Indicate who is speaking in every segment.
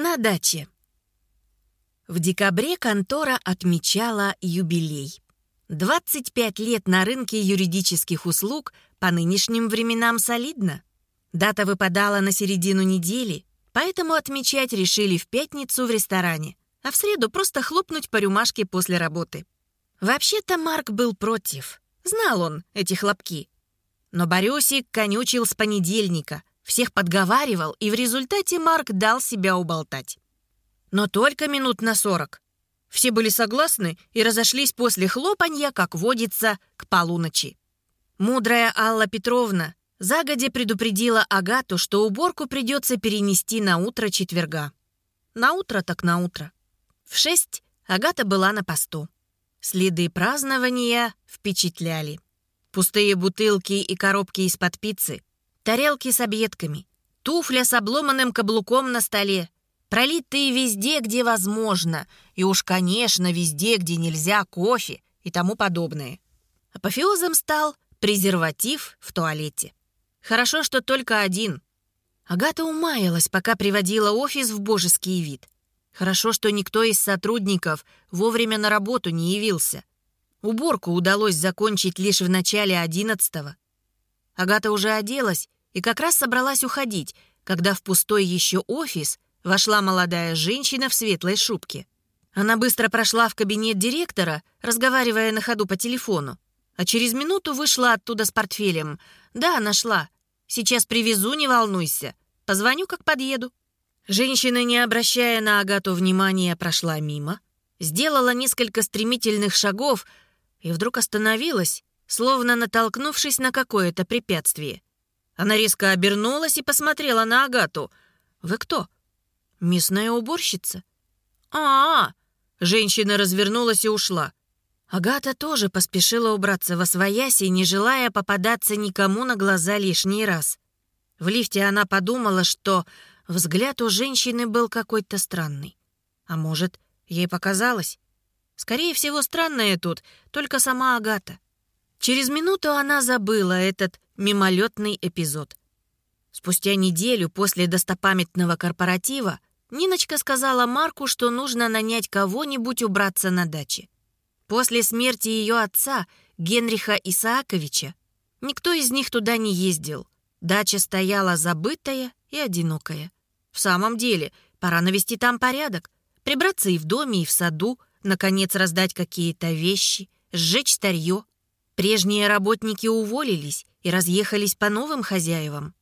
Speaker 1: На даче. В декабре контора отмечала юбилей. 25 лет на рынке юридических услуг по нынешним временам солидно. Дата выпадала на середину недели, поэтому отмечать решили в пятницу в ресторане, а в среду просто хлопнуть по рюмашке после работы. Вообще-то Марк был против. Знал он эти хлопки. Но Борисик конючил с понедельника, всех подговаривал, и в результате Марк дал себя уболтать. Но только минут на сорок. Все были согласны и разошлись после хлопанья, как водится, к полуночи. Мудрая Алла Петровна загодя предупредила Агату, что уборку придется перенести на утро четверга. На утро так на утро. В шесть Агата была на посту. Следы празднования впечатляли. Пустые бутылки и коробки из-под пиццы, тарелки с объедками, туфля с обломанным каблуком на столе, пролитые везде, где возможно, и уж, конечно, везде, где нельзя, кофе и тому подобное. Апофеозом стал презерватив в туалете. Хорошо, что только один. Агата умаялась, пока приводила офис в божеский вид. Хорошо, что никто из сотрудников вовремя на работу не явился. Уборку удалось закончить лишь в начале одиннадцатого. Агата уже оделась и как раз собралась уходить, когда в пустой еще офис вошла молодая женщина в светлой шубке. Она быстро прошла в кабинет директора, разговаривая на ходу по телефону, а через минуту вышла оттуда с портфелем. «Да, нашла. Сейчас привезу, не волнуйся. Позвоню, как подъеду». Женщина, не обращая на Агату внимания, прошла мимо, сделала несколько стремительных шагов и вдруг остановилась, словно натолкнувшись на какое-то препятствие. Она резко обернулась и посмотрела на Агату. «Вы кто?» «Местная уборщица». «А-а-а!» Женщина развернулась и ушла. Агата тоже поспешила убраться во свояси, не желая попадаться никому на глаза лишний раз. В лифте она подумала, что взгляд у женщины был какой-то странный. А может, ей показалось? Скорее всего, странное тут только сама Агата. Через минуту она забыла этот мимолетный эпизод. Спустя неделю после достопамятного корпоратива Ниночка сказала Марку, что нужно нанять кого-нибудь убраться на даче. После смерти ее отца, Генриха Исааковича, никто из них туда не ездил. Дача стояла забытая и одинокая. В самом деле, пора навести там порядок, прибраться и в доме, и в саду, наконец раздать какие-то вещи, сжечь старье, Прежние работники уволились и разъехались по новым хозяевам.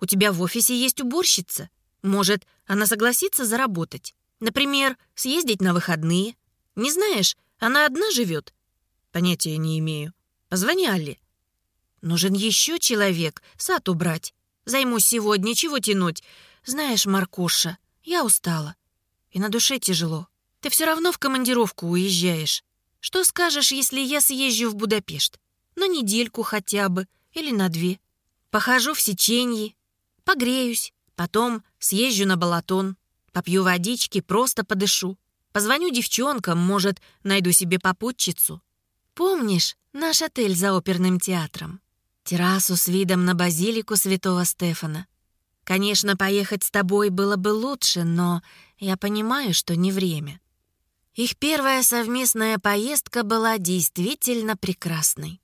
Speaker 1: У тебя в офисе есть уборщица. Может, она согласится заработать? Например, съездить на выходные? Не знаешь, она одна живет? Понятия не имею. Позвони Алле. Нужен еще человек, сад убрать. Займусь сегодня, чего тянуть? Знаешь, Маркуша, я устала. И на душе тяжело. Ты все равно в командировку уезжаешь. Что скажешь, если я съезжу в Будапешт? На недельку хотя бы или на две. Похожу в сеченье, погреюсь, потом съезжу на балатон, попью водички, просто подышу. Позвоню девчонкам, может, найду себе попутчицу. Помнишь наш отель за оперным театром? Террасу с видом на базилику святого Стефана. Конечно, поехать с тобой было бы лучше, но я понимаю, что не время. Их первая совместная поездка была действительно прекрасной.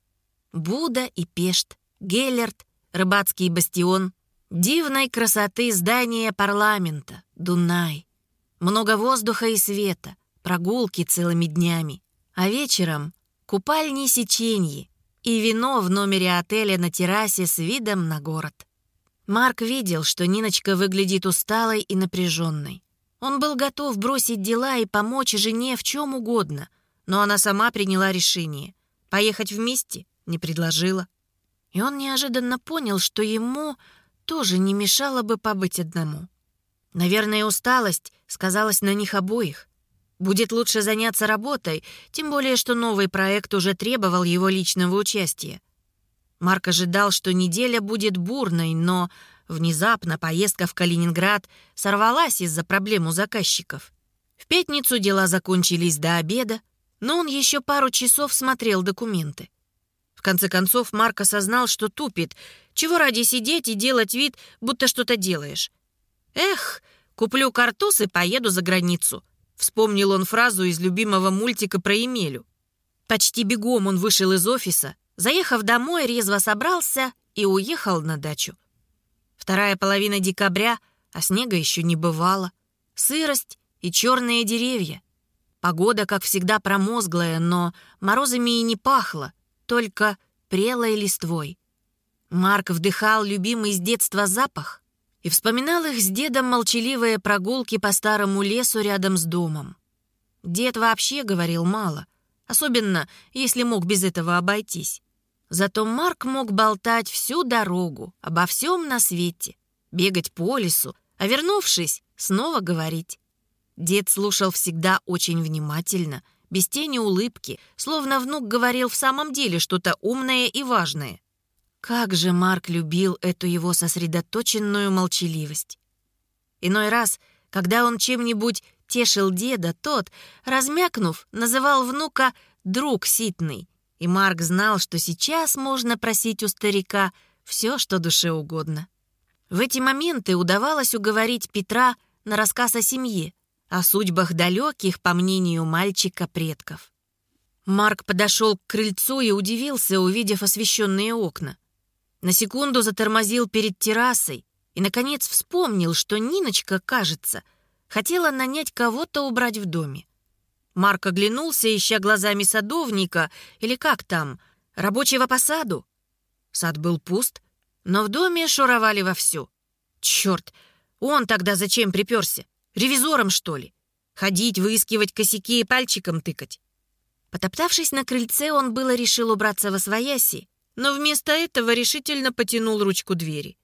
Speaker 1: Буда и Пешт, Геллерт, рыбацкий бастион, дивной красоты здания парламента, Дунай. Много воздуха и света, прогулки целыми днями. А вечером купальни сеченьи и вино в номере отеля на террасе с видом на город. Марк видел, что Ниночка выглядит усталой и напряженной. Он был готов бросить дела и помочь жене в чем угодно, но она сама приняла решение. Поехать вместе не предложила. И он неожиданно понял, что ему тоже не мешало бы побыть одному. Наверное, усталость сказалась на них обоих. Будет лучше заняться работой, тем более, что новый проект уже требовал его личного участия. Марк ожидал, что неделя будет бурной, но внезапно поездка в Калининград сорвалась из-за проблем у заказчиков. В пятницу дела закончились до обеда, но он еще пару часов смотрел документы. В конце концов, Марк осознал, что тупит. Чего ради сидеть и делать вид, будто что-то делаешь? Эх, Куплю картуз и поеду за границу. Вспомнил он фразу из любимого мультика про Емелю. Почти бегом он вышел из офиса, заехав домой, резво собрался и уехал на дачу. Вторая половина декабря, а снега еще не бывало. Сырость и черные деревья. Погода, как всегда, промозглая, но морозами и не пахло, только прелой листвой. Марк вдыхал любимый с детства запах и вспоминал их с дедом молчаливые прогулки по старому лесу рядом с домом. Дед вообще говорил мало, особенно если мог без этого обойтись. Зато Марк мог болтать всю дорогу, обо всем на свете, бегать по лесу, а вернувшись, снова говорить. Дед слушал всегда очень внимательно, без тени улыбки, словно внук говорил в самом деле что-то умное и важное. Как же Марк любил эту его сосредоточенную молчаливость. Иной раз, когда он чем-нибудь тешил деда, тот, размякнув, называл внука «друг ситный», и Марк знал, что сейчас можно просить у старика все, что душе угодно. В эти моменты удавалось уговорить Петра на рассказ о семье, о судьбах далеких, по мнению мальчика, предков. Марк подошел к крыльцу и удивился, увидев освещенные окна. На секунду затормозил перед террасой и, наконец, вспомнил, что Ниночка, кажется, хотела нанять кого-то убрать в доме. Марк оглянулся, ища глазами садовника, или как там, рабочего по саду. Сад был пуст, но в доме шуровали вовсю. Черт, он тогда зачем приперся? Ревизором, что ли? Ходить, выискивать косяки и пальчиком тыкать. Потоптавшись на крыльце, он было решил убраться во свояси, но вместо этого решительно потянул ручку двери.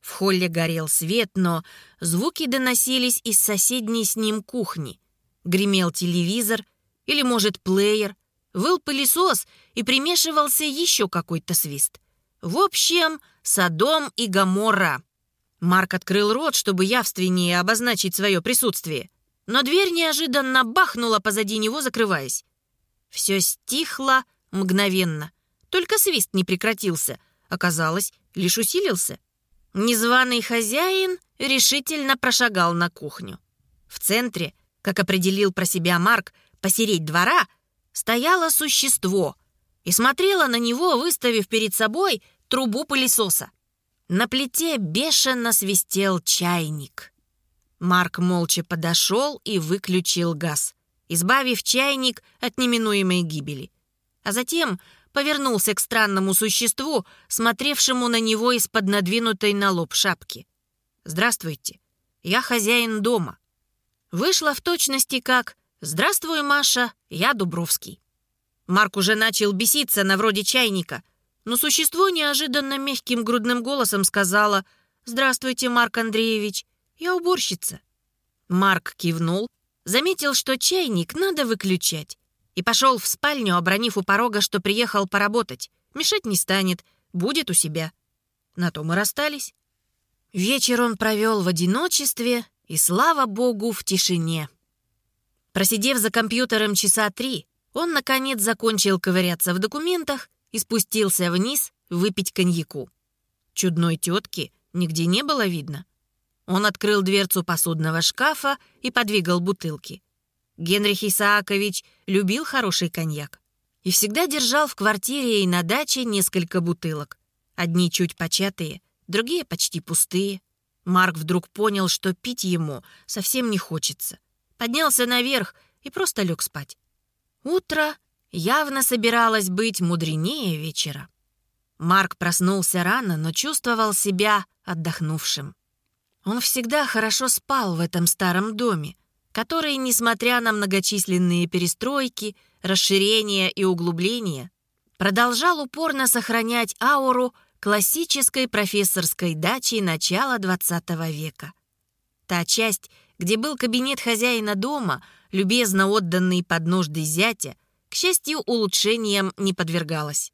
Speaker 1: В холле горел свет, но звуки доносились из соседней с ним кухни. Гремел телевизор или, может, плеер, выл пылесос и примешивался еще какой-то свист. В общем, Содом и Гоморра. Марк открыл рот, чтобы явственнее обозначить свое присутствие, но дверь неожиданно бахнула позади него, закрываясь. Все стихло мгновенно. Только свист не прекратился. Оказалось, лишь усилился. Незваный хозяин решительно прошагал на кухню. В центре как определил про себя Марк, посереть двора, стояло существо и смотрело на него, выставив перед собой трубу пылесоса. На плите бешено свистел чайник. Марк молча подошел и выключил газ, избавив чайник от неминуемой гибели. А затем повернулся к странному существу, смотревшему на него из-под надвинутой на лоб шапки. «Здравствуйте, я хозяин дома. Вышло в точности как «Здравствуй, Маша, я Дубровский». Марк уже начал беситься на вроде чайника, но существо неожиданно мягким грудным голосом сказала «Здравствуйте, Марк Андреевич, я уборщица». Марк кивнул, заметил, что чайник надо выключать, и пошел в спальню, обронив у порога, что приехал поработать. Мешать не станет, будет у себя. На то мы расстались. Вечер он провел в одиночестве и, слава богу, в тишине. Просидев за компьютером часа три, он, наконец, закончил ковыряться в документах и спустился вниз выпить коньяку. Чудной тетки нигде не было видно. Он открыл дверцу посудного шкафа и подвигал бутылки. Генрих Исаакович любил хороший коньяк и всегда держал в квартире и на даче несколько бутылок. Одни чуть початые, другие почти пустые. Марк вдруг понял, что пить ему совсем не хочется. Поднялся наверх и просто лег спать. Утро явно собиралось быть мудренее вечера. Марк проснулся рано, но чувствовал себя отдохнувшим. Он всегда хорошо спал в этом старом доме, который, несмотря на многочисленные перестройки, расширения и углубления, продолжал упорно сохранять ауру классической профессорской дачи начала XX века. Та часть, где был кабинет хозяина дома, любезно отданный под нужды зятя, к счастью, улучшениям не подвергалась.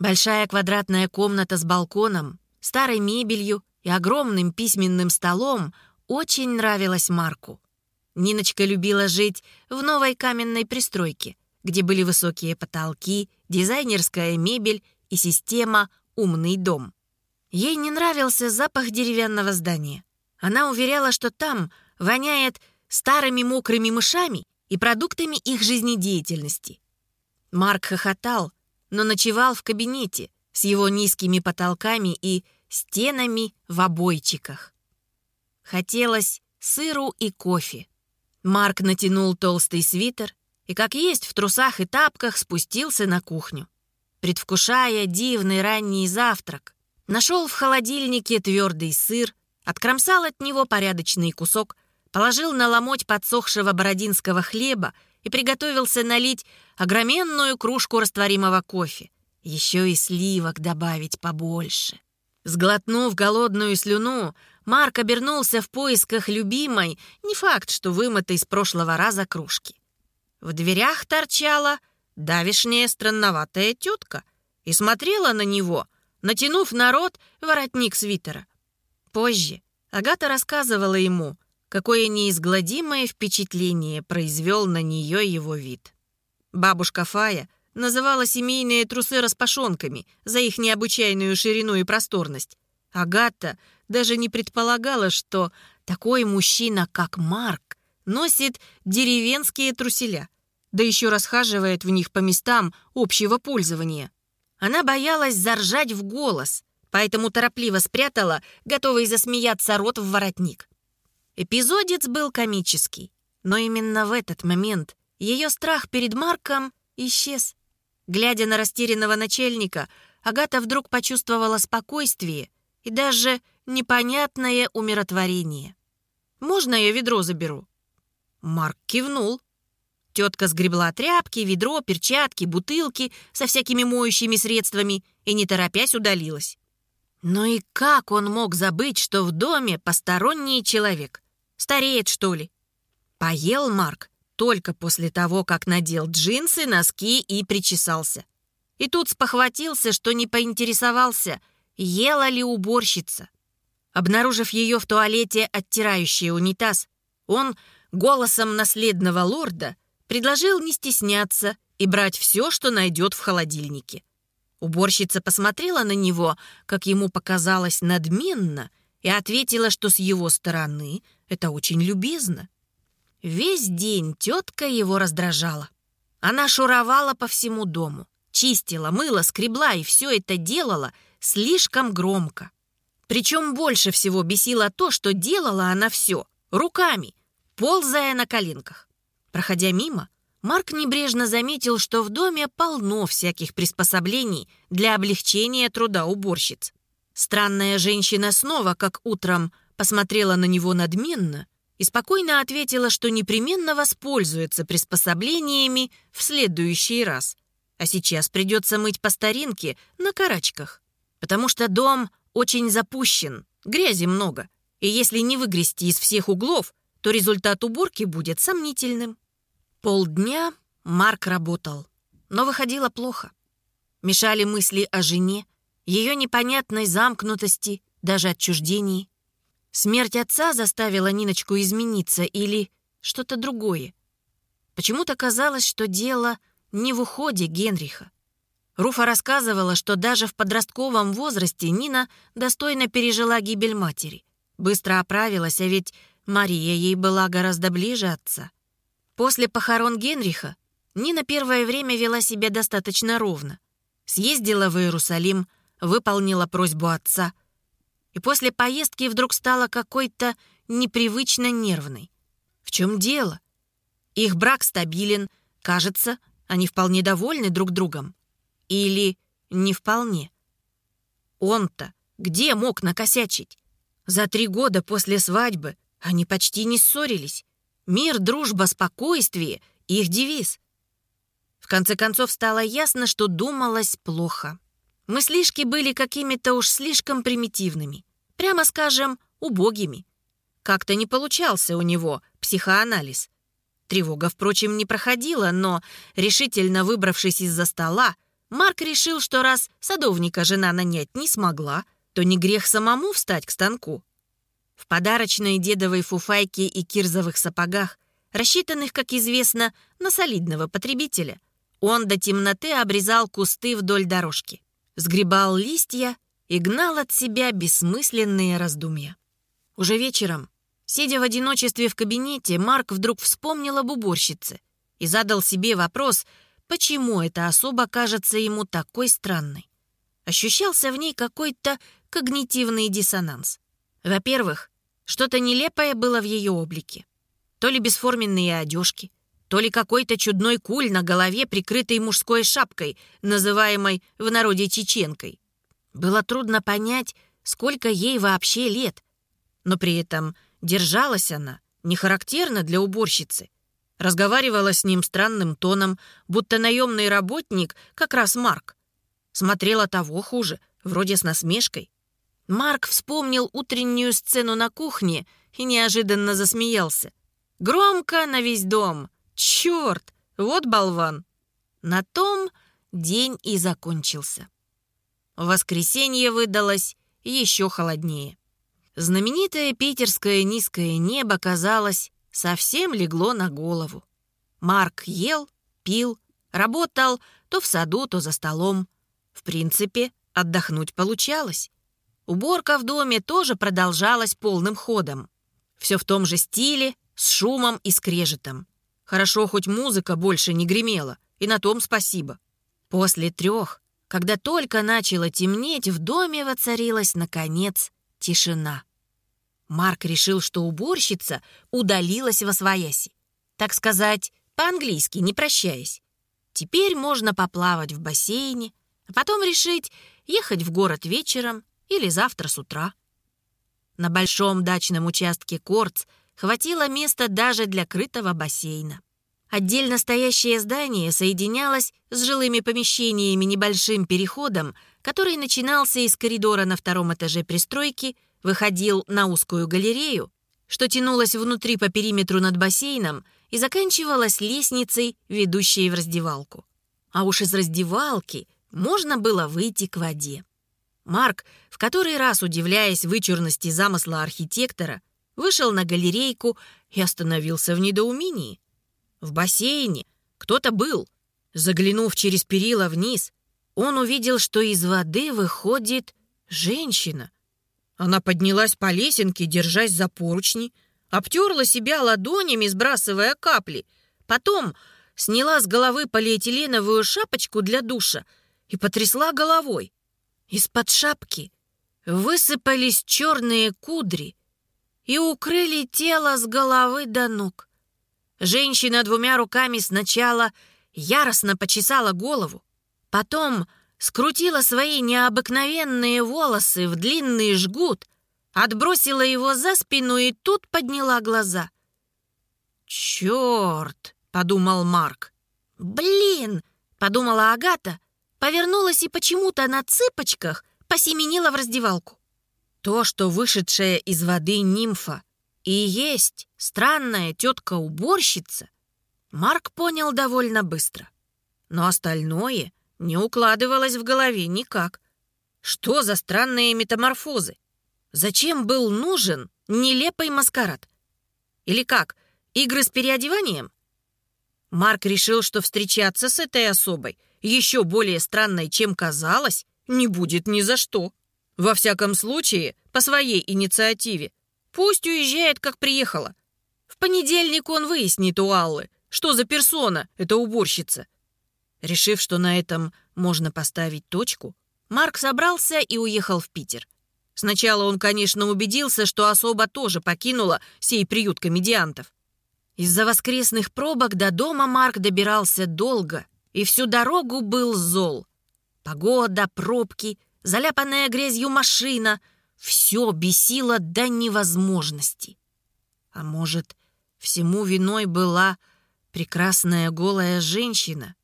Speaker 1: Большая квадратная комната с балконом, старой мебелью и огромным письменным столом очень нравилась Марку. Ниночка любила жить в новой каменной пристройке, где были высокие потолки, дизайнерская мебель и система умный дом. Ей не нравился запах деревянного здания. Она уверяла, что там воняет старыми мокрыми мышами и продуктами их жизнедеятельности. Марк хохотал, но ночевал в кабинете с его низкими потолками и стенами в обойчиках. Хотелось сыру и кофе. Марк натянул толстый свитер и, как есть, в трусах и тапках спустился на кухню. Предвкушая дивный ранний завтрак, нашел в холодильнике твердый сыр, откромсал от него порядочный кусок, положил на ломоть подсохшего бородинского хлеба и приготовился налить огроменную кружку растворимого кофе. Еще и сливок добавить побольше. Сглотнув голодную слюну, Марк обернулся в поисках любимой, не факт, что вымытой с прошлого раза кружки. В дверях торчала давишняя странноватая тетка и смотрела на него, натянув на рот воротник свитера. Позже Агата рассказывала ему, какое неизгладимое впечатление произвел на нее его вид. Бабушка Фая называла семейные трусы распашонками за их необычайную ширину и просторность. Агата даже не предполагала, что такой мужчина, как Марк, носит деревенские труселя, да еще расхаживает в них по местам общего пользования. Она боялась заржать в голос, поэтому торопливо спрятала, готовый засмеяться рот в воротник. Эпизодец был комический, но именно в этот момент ее страх перед Марком исчез. Глядя на растерянного начальника, Агата вдруг почувствовала спокойствие и даже непонятное умиротворение. «Можно я ведро заберу?» Марк кивнул. Тетка сгребла тряпки, ведро, перчатки, бутылки со всякими моющими средствами и, не торопясь, удалилась. Но и как он мог забыть, что в доме посторонний человек? Стареет, что ли? Поел Марк только после того, как надел джинсы, носки и причесался. И тут спохватился, что не поинтересовался, ела ли уборщица. Обнаружив ее в туалете, оттирающий унитаз, он голосом наследного лорда предложил не стесняться и брать все, что найдет в холодильнике. Уборщица посмотрела на него, как ему показалось, надменно, и ответила, что с его стороны это очень любезно. Весь день тетка его раздражала. Она шуровала по всему дому, чистила, мыла, скребла и все это делала слишком громко. Причем больше всего бесило то, что делала она все руками, ползая на коленках. Проходя мимо, Марк небрежно заметил, что в доме полно всяких приспособлений для облегчения труда уборщиц. Странная женщина снова, как утром, посмотрела на него надменно и спокойно ответила, что непременно воспользуется приспособлениями в следующий раз. А сейчас придется мыть по старинке на карачках, потому что дом очень запущен, грязи много, и если не выгрести из всех углов, то результат уборки будет сомнительным. Полдня Марк работал, но выходило плохо. Мешали мысли о жене, ее непонятной замкнутости, даже отчуждении. Смерть отца заставила Ниночку измениться или что-то другое. Почему-то казалось, что дело не в уходе Генриха. Руфа рассказывала, что даже в подростковом возрасте Нина достойно пережила гибель матери. Быстро оправилась, а ведь Мария ей была гораздо ближе отца. После похорон Генриха Нина первое время вела себя достаточно ровно. Съездила в Иерусалим, выполнила просьбу отца. И после поездки вдруг стала какой-то непривычно нервной. В чем дело? Их брак стабилен, кажется, они вполне довольны друг другом. Или не вполне. Он-то где мог накосячить? За три года после свадьбы они почти не ссорились. Мир, дружба, спокойствие — их девиз. В конце концов стало ясно, что думалось плохо. Мыслишки были какими-то уж слишком примитивными, прямо скажем, убогими. Как-то не получался у него психоанализ. Тревога, впрочем, не проходила, но, решительно выбравшись из-за стола, Марк решил, что раз садовника жена нанять не смогла, то не грех самому встать к станку. В подарочной дедовой фуфайке и кирзовых сапогах, рассчитанных, как известно, на солидного потребителя, он до темноты обрезал кусты вдоль дорожки, сгребал листья и гнал от себя бессмысленные раздумья. Уже вечером, Сидя в одиночестве в кабинете, Марк вдруг вспомнил об уборщице и задал себе вопрос, почему эта особа кажется ему такой странной. Ощущался в ней какой-то когнитивный диссонанс. Во-первых, что-то нелепое было в ее облике. То ли бесформенные одежки, то ли какой-то чудной куль на голове, прикрытый мужской шапкой, называемой в народе чеченкой. Было трудно понять, сколько ей вообще лет, но при этом Держалась она, не характерно для уборщицы. Разговаривала с ним странным тоном, будто наемный работник, как раз Марк. Смотрела того хуже, вроде с насмешкой. Марк вспомнил утреннюю сцену на кухне и неожиданно засмеялся. Громко на весь дом. Черт, вот болван. На том день и закончился. воскресенье выдалось еще холоднее. Знаменитое питерское низкое небо, казалось, совсем легло на голову. Марк ел, пил, работал то в саду, то за столом. В принципе, отдохнуть получалось. Уборка в доме тоже продолжалась полным ходом. Все в том же стиле, с шумом и скрежетом. Хорошо, хоть музыка больше не гремела, и на том спасибо. После трех, когда только начало темнеть, в доме воцарилась, наконец, тишина. Марк решил, что уборщица удалилась во свояси. Так сказать, по-английски, не прощаясь. Теперь можно поплавать в бассейне, а потом решить, ехать в город вечером или завтра с утра. На большом дачном участке Корц хватило места даже для крытого бассейна. Отдельно стоящее здание соединялось с жилыми помещениями небольшим переходом, который начинался из коридора на втором этаже пристройки – выходил на узкую галерею, что тянулась внутри по периметру над бассейном и заканчивалась лестницей, ведущей в раздевалку. А уж из раздевалки можно было выйти к воде. Марк, в который раз удивляясь вычурности замысла архитектора, вышел на галерейку и остановился в недоумении. В бассейне кто-то был. Заглянув через перила вниз, он увидел, что из воды выходит женщина — она поднялась по лесенке, держась за поручни, обтерла себя ладонями, сбрасывая капли. Потом сняла с головы полиэтиленовую шапочку для душа и потрясла головой. Из-под шапки высыпались черные кудри и укрыли тело с головы до ног. Женщина двумя руками сначала яростно почесала голову, потом скрутила свои необыкновенные волосы в длинный жгут, отбросила его за спину и тут подняла глаза. «Черт!» — подумал Марк. «Блин!» — подумала Агата, повернулась и почему-то на цыпочках посеменила в раздевалку. То, что вышедшая из воды нимфа и есть странная тетка-уборщица, Марк понял довольно быстро. Но остальное — не укладывалось в голове никак. Что за странные метаморфозы? Зачем был нужен нелепый маскарад? Или как, игры с переодеванием? Марк решил, что встречаться с этой особой, еще более странной, чем казалось, не будет ни за что. Во всяком случае, по своей инициативе. Пусть уезжает, как приехала. В понедельник он выяснит у Аллы, что за персона эта уборщица. Решив, что на этом можно поставить точку, Марк собрался и уехал в Питер. Сначала он, конечно, убедился, что особа тоже покинула сей приют комедиантов. Из-за воскресных пробок до дома Марк добирался долго и всю дорогу был зол. Погода, пробки, заляпанная грязью машина — все бесило до невозможности. А может, всему виной была прекрасная голая женщина,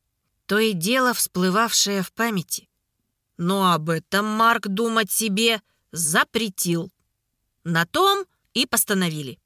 Speaker 1: то и дело всплывавшее в памяти. Но об этом Марк думать себе запретил. На том и постановили.